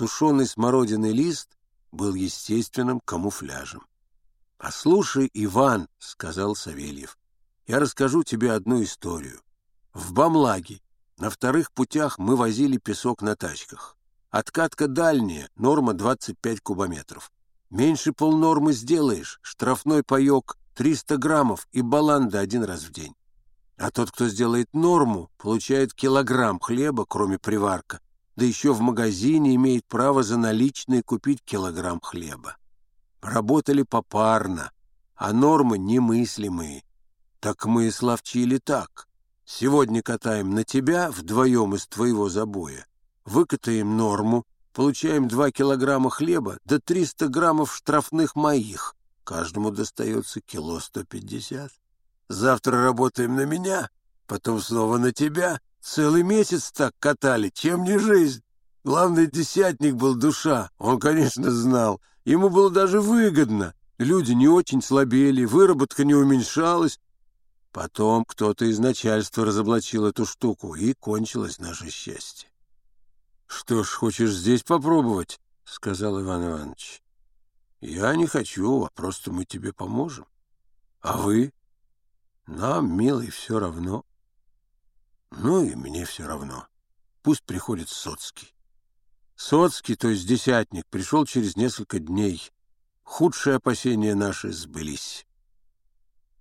сушеный смородиный лист был естественным камуфляжем. «Послушай, Иван», — сказал Савельев, — «я расскажу тебе одну историю. В Бамлаге на вторых путях мы возили песок на тачках. Откатка дальняя, норма 25 кубометров. Меньше полнормы сделаешь, штрафной паек 300 граммов и баланда один раз в день. А тот, кто сделает норму, получает килограмм хлеба, кроме приварка, да еще в магазине имеет право за наличные купить килограмм хлеба. Работали попарно, а нормы немыслимые. Так мы и словчили так. Сегодня катаем на тебя вдвоем из твоего забоя, выкатаем норму, получаем 2 килограмма хлеба да 300 граммов штрафных моих. Каждому достается кило 150. Завтра работаем на меня, потом снова на тебя. Целый месяц так катали, чем не жизнь. Главный десятник был душа, он, конечно, знал. Ему было даже выгодно. Люди не очень слабели, выработка не уменьшалась. Потом кто-то из начальства разоблачил эту штуку, и кончилось наше счастье. — Что ж, хочешь здесь попробовать? — сказал Иван Иванович. — Я не хочу, а просто мы тебе поможем. — А вы? Нам, милый, все равно. Ну и мне все равно. Пусть приходит Соцкий. Соцкий, то есть десятник, пришел через несколько дней. Худшие опасения наши сбылись.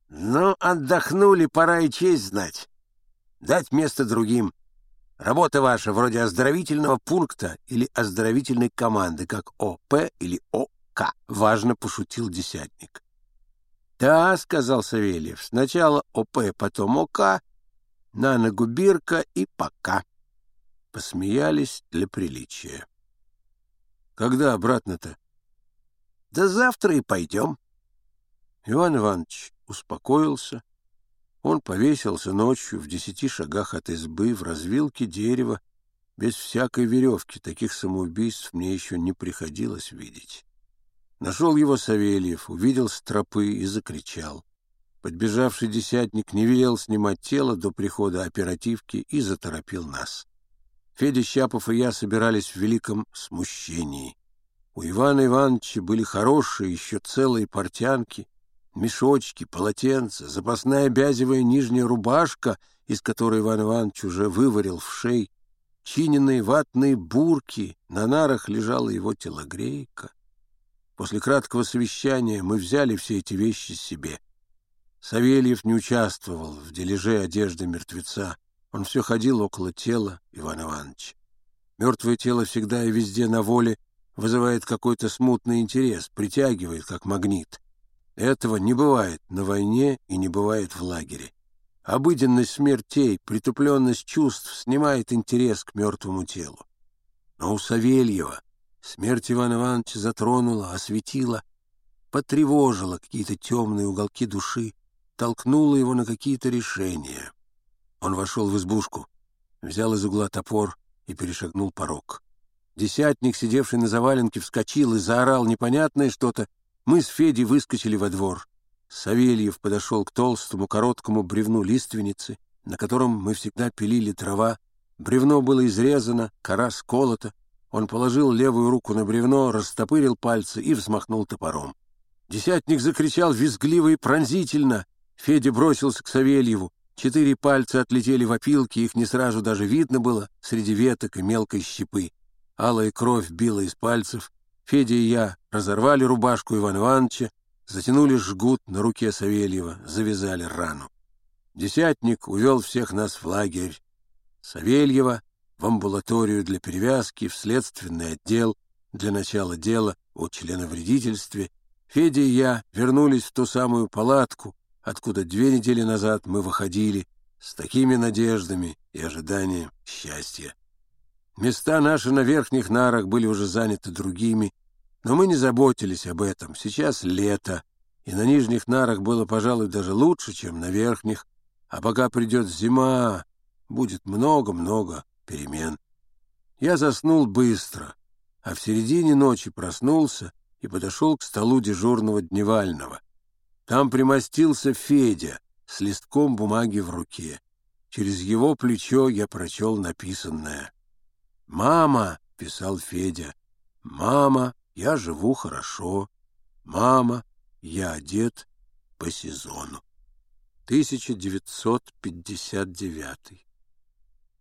Ну, отдохнули, пора и честь знать. Дать место другим. Работа ваша вроде оздоровительного пункта или оздоровительной команды, как ОП или ОК. Важно пошутил десятник. «Да», — сказал Савельев, — «сначала ОП, потом ОК, на ногу бирка и пока». Посмеялись для приличия. «Когда обратно-то?» «Да завтра и пойдем». Иван Иванович успокоился. Он повесился ночью в десяти шагах от избы в развилке дерева, без всякой веревки. Таких самоубийств мне еще не приходилось видеть. Нашел его Савельев, увидел стропы и закричал. Подбежавший десятник не велел снимать тело до прихода оперативки и заторопил нас. Федя Щапов и я собирались в великом смущении. У Ивана Ивановича были хорошие еще целые портянки, мешочки, полотенца, запасная бязевая нижняя рубашка, из которой Иван Иванович уже выварил в шей, чиненные ватные бурки, на нарах лежала его телогрейка. После краткого совещания мы взяли все эти вещи себе. Савельев не участвовал в дележе одежды мертвеца. Он все ходил около тела Ивана Ивановича. Мертвое тело всегда и везде на воле вызывает какой-то смутный интерес, притягивает, как магнит. Этого не бывает на войне и не бывает в лагере. Обыденность смертей, притупленность чувств снимает интерес к мертвому телу. Но у Савельева Смерть Ивана Ивановича затронула, осветила, потревожила какие-то темные уголки души, толкнула его на какие-то решения. Он вошел в избушку, взял из угла топор и перешагнул порог. Десятник, сидевший на заваленке, вскочил и заорал непонятное что-то. Мы с Федей выскочили во двор. Савельев подошел к толстому короткому бревну лиственницы, на котором мы всегда пилили трава. Бревно было изрезано, кора сколота, он положил левую руку на бревно, растопырил пальцы и взмахнул топором. Десятник закричал визгливо и пронзительно. Федя бросился к Савельеву. Четыре пальца отлетели в опилки, их не сразу даже видно было среди веток и мелкой щепы. Алая кровь била из пальцев. Федя и я разорвали рубашку Ивана Ивановича, затянули жгут на руке Савельева, завязали рану. Десятник увел всех нас в лагерь. Савельева в амбулаторию для перевязки, в следственный отдел для начала дела о членовредительстве, Федя и я вернулись в ту самую палатку, откуда две недели назад мы выходили с такими надеждами и ожиданием счастья. Места наши на верхних нарах были уже заняты другими, но мы не заботились об этом. Сейчас лето, и на нижних нарах было, пожалуй, даже лучше, чем на верхних, а пока придет зима, будет много-много перемен. Я заснул быстро, а в середине ночи проснулся и подошел к столу дежурного дневального. Там примостился Федя с листком бумаги в руке. Через его плечо я прочел написанное. «Мама», — писал Федя, «Мама, я живу хорошо. Мама, я одет по сезону». 1959